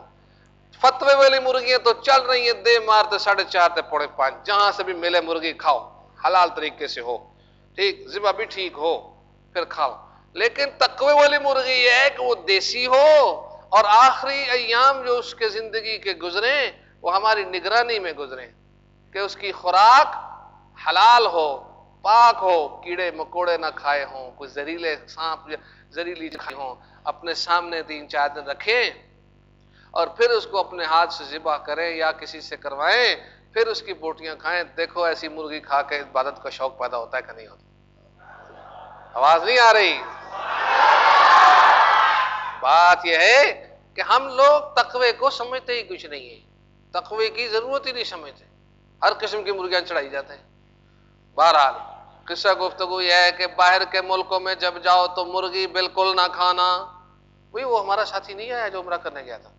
فتوے والی مرغیاں تو چل رہی ہیں، دے مارتے ساڑھے چار تے پوڑے پانچ، جہاں سے بھی ملے مرغی کھاؤ، حلال طریقے سے ہو۔ ٹھیک ذبح بھی ٹھیک ہو، پھر کھاؤ۔ لیکن تقوی والی مرغی یہ ہے کہ وہ دیسی ہو اور آخری ایام جو اس کے زندگی کے گزرے، وہ ہماری نگرانی میں گزرے کہ اس کی خوراک حلال ہو۔ پاک ہو، کیڑے مکوڑے نہ کھائے ہوں، کوئی زہریلے سانپ زہریلی کھائے ہوں، اپنے سامنے تین چار دن رکھیں اور پھر اس کو اپنے ہاتھ سے ذبح کریں یا کسی سے کروائیں، پھر اس کی بوٹیاں کھائیں۔ دیکھو ایسی مرغی کھا کے عبادت کا شوق پیدا ہوتا ہے کہ نہیں ہوتا۔ آواز نہیں آ رہی؟ بات یہ ہے کہ ہم لوگ تقوی کو سمجھتے ہی کچھ نہیں ہے تقوی کی ضرورت ہی نہیں سمجھتے۔ ہر قسم کی مرغیاں چڑھائی جاتے ہیں۔ بہرحال قصہ گفتگو یہ ہے کہ باہر کے ملکوں میں جب جاؤ تو مرغی بالکل نہ کھانا۔ وہی وہ ہمارا ساتھی نہیں آیا جو عمرہ کرنے گیا تھا۔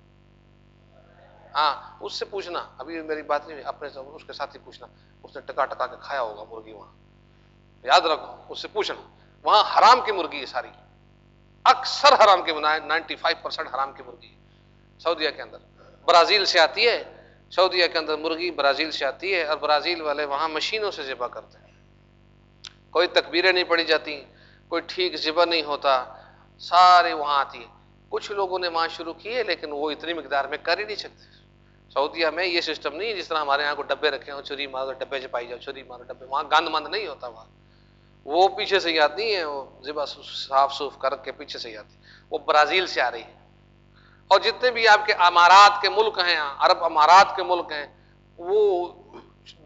ہاں اس سے پوچھنا۔ ابھی میری بات نہیں اپنے اس کے ساتھ ہی پوچھنا۔ اس نے ٹکا ٹکا کے کھایا ہوگا مرغی وہاں۔ یاد رکھو، اس سے پوچھنا۔ وہاں حرام کی مرغی ہے ساری۔ اکثر حرام کی نائنٹی فائیو پرسینٹ حرام کی مرغی ہے۔ سعودیہ کے اندر۔ برازیل سے آتی ہے۔ سعودیہ کے اندر مرغی برازیل سے آتی ہے اور برازیل والے وہاں مشینوں سے ذبح کرتے ہیں۔ کوئی تکبیریں نہیں پڑی جاتی، کوئی ٹھیک ذبح نہیں ہوتا، سارے وہاں آتی۔ ہے کچھ لوگوں نے وہاں شروع کیے، لیکن وہ اتنی مقدار میں کر ہی نہیں سکتے۔ سعودیہ میں یہ سسٹم نہیں جس طرح ہمارے یہاں کو ڈبے رکھے ہوں چھری مارو ڈبے سے پائی جاؤ چھری مارو ڈبے، وہاں گند مند نہیں ہوتا وہاں۔ وہ پیچھے سے ہی آتی ہیں، وہ ذبح صاف صوف کر کے پیچھے سے ہی آتی وہ برازیل سے آ رہی ہے اور جتنے بھی آپ کے امارات کے ملک ہیں، عرب امارات کے ملک ہیں، وہ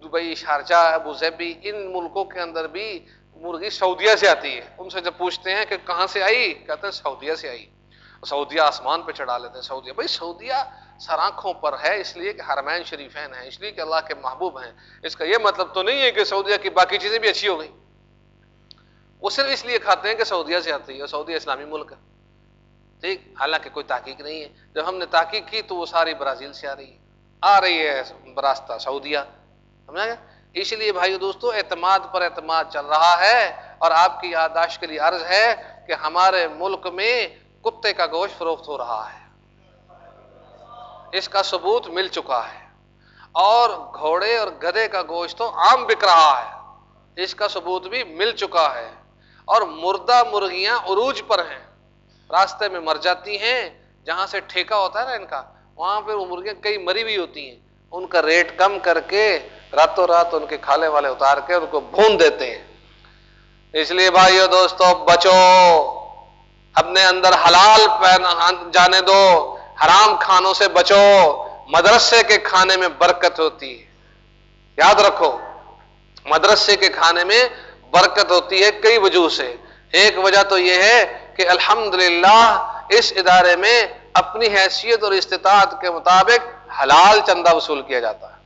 دبئی، شارجہ، ابو ظہبی، ان ملکوں کے اندر بھی مرغی سعودیہ سے آتی ہے۔ ان سے جب پوچھتے ہیں کہ کہاں سے آئی، کہتے ہیں سعودیہ سے آئی۔ سعودیہ آسمان پہ چڑھا لیتے ہیں، سعودیہ۔ بھائی، سعودیہ سر آنکھوں پر ہے، اس لیے کہ حرمین شریفین ہیں، اس لیے کہ اللہ کے محبوب ہیں۔ اس کا یہ مطلب تو نہیں ہے کہ سعودیہ کی باقی چیزیں بھی اچھی ہو گئی وہ صرف اس لیے کھاتے ہیں کہ سعودیہ سے آتی ہے سعودیہ اسلامی ملک ہے۔ ٹھیک؟ حالانکہ کوئی تحقیق نہیں ہے۔ جب ہم نے تحقیق کی تو وہ ساری برازیل سے آ رہی ہے، آ رہی ہے براستہ سعودیہ۔ سمجھا گیا؟ اس لیے بھائی دوستو، اعتماد پر اعتماد چل رہا ہے اور آپ کی یادداشت کے لیے عرض ہے کہ ہمارے ملک میں کتے کا گوشت فروخت ہو رہا ہے۔ اس کا ثبوت مل چکا ہے۔ اور گھوڑے اور گدے کا گوشت تو عام بک رہا ہے۔ اس کا ثبوت بھی مل چکا ہے۔ اور مردہ مرغیاں عروج پر ہیں۔ راستے میں مر جاتی ہیں۔ جہاں سے ٹھیکہ ہوتا ہے نا ان کا، وہاں پہ وہ مرغیاں کئی مری بھی ہوتی ہیں۔ ان کا ریٹ کم کر کے راتوں رات ان کے کھالے والے اتار کے ان کو بھون دیتے ہیں۔ اس لیے بھائیو دوستو، بچو، اپنے اندر حلال جانے دو۔ حرام کھانوں سے بچو۔ مدرسے کے کھانے میں برکت ہوتی ہے۔ یاد رکھو، مدرسے کے کھانے میں برکت ہوتی ہے کئی وجوہ سے۔ ایک وجہ تو یہ ہے کہ الحمد اس ادارے میں اپنی حیثیت اور استطاعت کے مطابق حلال چندہ وصول کیا جاتا ہے۔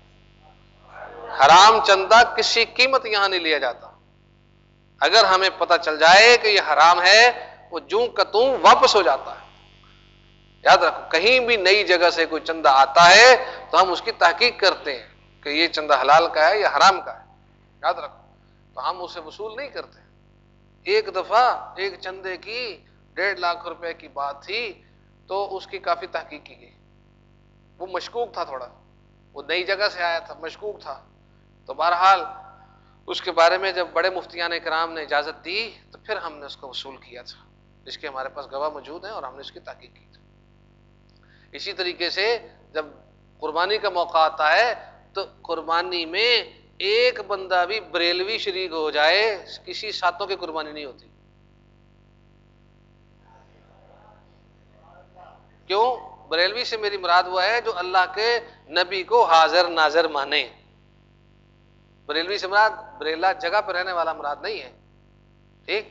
حرام چندہ کسی قیمت یہاں نہیں لیا جاتا۔ اگر ہمیں پتہ چل جائے کہ یہ حرام ہے، وہ جوں کا توں واپس ہو جاتا ہے۔ یاد رکھو، کہیں بھی نئی جگہ سے کوئی چندہ آتا ہے تو ہم اس کی تحقیق کرتے ہیں کہ یہ چندہ حلال کا ہے یا حرام کا ہے۔ یاد رکھو، تو ہم اسے وصول نہیں کرتے۔ ایک دفعہ ایک چندے کی ڈیڑھ لاکھ روپے کی بات تھی تو اس کی کافی تحقیق کی گئی۔ وہ مشکوک تھا تھوڑا۔ وہ نئی جگہ سے آیا تھا، مشکوک تھا۔ تو بہرحال اس کے بارے میں جب بڑے مفتیان کرام نے اجازت دی تو پھر ہم نے اس کو وصول کیا تھا، جس کے ہمارے پاس گواہ موجود ہیں اور ہم نے اس کی تحقیق کی تھی۔ اسی طریقے سے جب قربانی کا موقع آتا ہے تو قربانی میں ایک بندہ بھی بریلوی شریک ہو جائے، کسی ساتوں کی قربانی نہیں ہوتی۔ کیوں؟ بریلوی سے میری مراد ہوا ہے جو اللہ کے نبی کو حاضر ناظر مانے۔ بریلوی سے مراد بریلا جگہ پہ رہنے والا مراد نہیں ہے۔ ٹھیک؟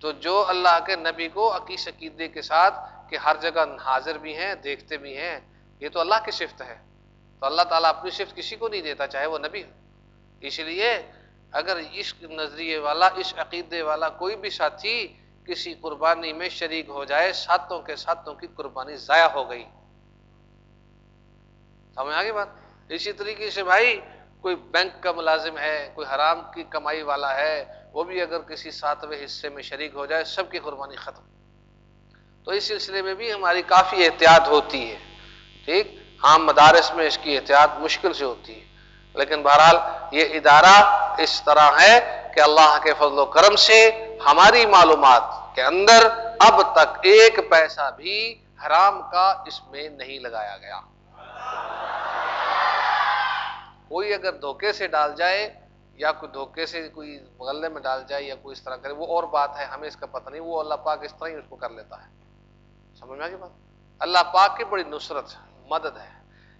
تو جو اللہ کے نبی کو عقیس عقیدے کے ساتھ کہ ہر جگہ حاضر بھی ہیں، دیکھتے بھی ہیں، یہ تو اللہ کی شفت ہے۔ تو اللہ تعالیٰ اپنی شفت کسی کو نہیں دیتا، چاہے وہ نبی ہو۔ اس لیے اگر اس نظریے والا اس عقیدے والا کوئی بھی ساتھی کسی قربانی میں شریک ہو جائے، ساتوں کے ساتوں کی قربانی ضائع ہو گئی۔ سمجھ آگے بات؟ اسی طریقے سے بھائی کوئی بینک کا ملازم ہے، کوئی حرام کی کمائی والا ہے، وہ بھی اگر کسی ساتویں حصے میں شریک ہو جائے، سب کی قربانی ختم۔ تو اس سلسلے میں بھی ہماری کافی احتیاط ہوتی ہے۔ ٹھیک؟ عام مدارس میں اس کی احتیاط مشکل سے ہوتی ہے۔ لیکن بہرحال یہ ادارہ اس طرح ہے کہ اللہ کے فضل و کرم سے ہماری معلومات کے اندر اب تک ایک پیسہ بھی حرام کا اس میں نہیں لگایا گیا۔ کوئی اگر دھوکے سے ڈال جائے یا کوئی دھوکے سے کوئی مغلے میں ڈال جائے یا کوئی اس طرح کرے، وہ اور بات ہے، ہمیں اس کا پتہ نہیں، وہ اللہ پاک اس طرح ہی اس کو کر لیتا ہے۔ سمجھ میں آگے بات؟ اللہ پاک کی بڑی نصرت، مدد ہے۔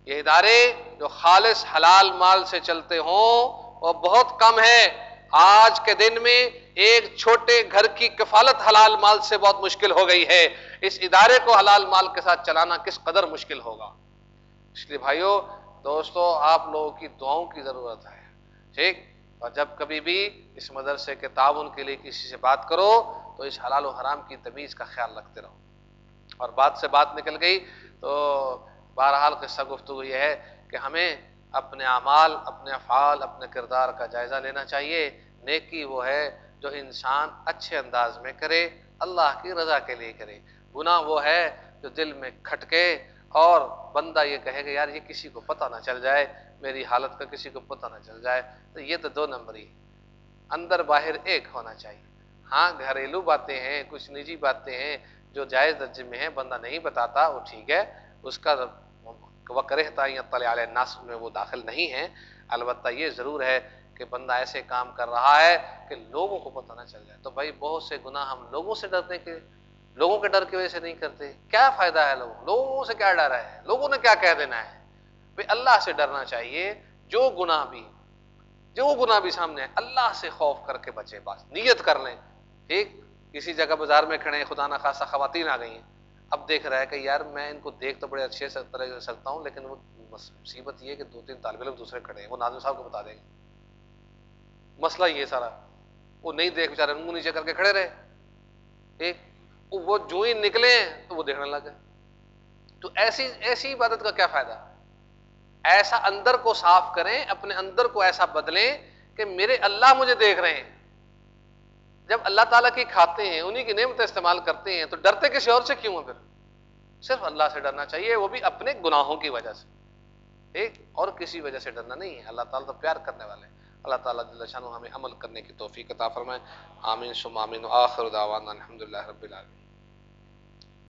یہ ادارے جو خالص حلال مال سے چلتے ہوں، وہ بہت کم ہے آج کے دن میں ایک چھوٹے گھر کی کفالت حلال مال سے بہت مشکل ہو گئی ہے۔ اس ادارے کو حلال مال کے ساتھ چلانا کس قدر مشکل ہوگا؟ اس لیے بھائیوں دوستو، آپ لوگوں کی دعاؤں کی ضرورت ہے، ٹھیک؟ اور جب کبھی بھی اس مدرسے کے تعاون کے لیے کسی سے بات کرو، تو اس حلال و حرام کی تمیز کا خیال رکھتے رہو۔ اور بات سے بات نکل گئی، تو بہرحال قصہ گفتگو یہ ہے کہ ہمیں اپنے اعمال، اپنے افعال، اپنے کردار کا جائزہ لینا چاہیے۔ نیکی وہ ہے جو انسان اچھے انداز میں کرے، اللہ کی رضا کے لیے کرے۔ گناہ وہ ہے جو دل میں کھٹکے اور بندہ یہ کہے گا یار یہ کسی کو پتہ نہ چل جائے، میری حالت کا کسی کو پتہ نہ چل جائے، تو یہ تو دو نمبر ہی اندر باہر ایک ہونا چاہیے۔ ہاں گھریلو باتیں ہیں، کچھ نجی باتیں ہیں جو جائز درجے میں ہیں، بندہ نہیں بتاتا، وہ ٹھیک ہے۔ اس کا ناس میں وہ داخل نہیں ہے۔ البتہ یہ ضرور ہے کہ بندہ ایسے کام کر رہا ہے کہ لوگوں کو پتہ نہ چل جائے۔ تو بھائی، بہت سے گناہ ہم لوگوں سے ڈرنے کے لوگوں کے ڈر کی وجہ سے نہیں کرتے۔ کیا فائدہ ہے لوگوں؟ لوگوں سے کیا ڈر ہے؟ لوگوں نے کیا کہہ دینا ہے؟ بھائی، اللہ سے ڈرنا چاہیے جو گناہ بھی، جو گناہ بھی سامنے ہے اللہ سے خوف کر کے بچے، بس نیت کر لیں۔ ٹھیک؟ کسی جگہ بازار میں کھڑے خدا نہ خاصا خواتین آ گئی ہیں۔ اب دیکھ رہا ہے کہ یار، میں ان کو دیکھ تو بڑے اچھے سے طرح سے سکتا ہوں، لیکن وہ مصیبت یہ کہ دو تین طالب علم دوسرے کھڑے ہیں، وہ ناظم صاحب کو بتا دیں گے۔ مسئلہ یہ سارا، وہ نہیں دیکھ بےچارے منہ نیچے کر کے کھڑے رہے۔ ایک وہ جو ہی نکلے تو وہ دیکھنے لگے تو ایسی ایسی عبادت کا کیا فائدہ؟ ایسا اندر کو صاف کریں، اپنے اندر کو ایسا بدلیں کہ میرے اللہ مجھے دیکھ رہے ہیں۔ جب اللہ تعالیٰ کی کھاتے ہیں انہیں کی نعمت استعمال کرتے ہیں، تو ڈرتے کسی اور سے کیوں ہیں پھر؟ صرف اللہ سے ڈرنا چاہیے، وہ بھی اپنے گناہوں کی وجہ سے۔ ٹھیک اور کسی وجہ سے ڈرنا نہیں ہے، اللہ تعالیٰ تو پیار کرنے والے ہیں۔ اللہ تعالیٰ ہمیں عمل کرنے کی توفیق عطا فرمائے۔ آمین شم آمین و آخر دعوانا الحمدللہ رب العالمین۔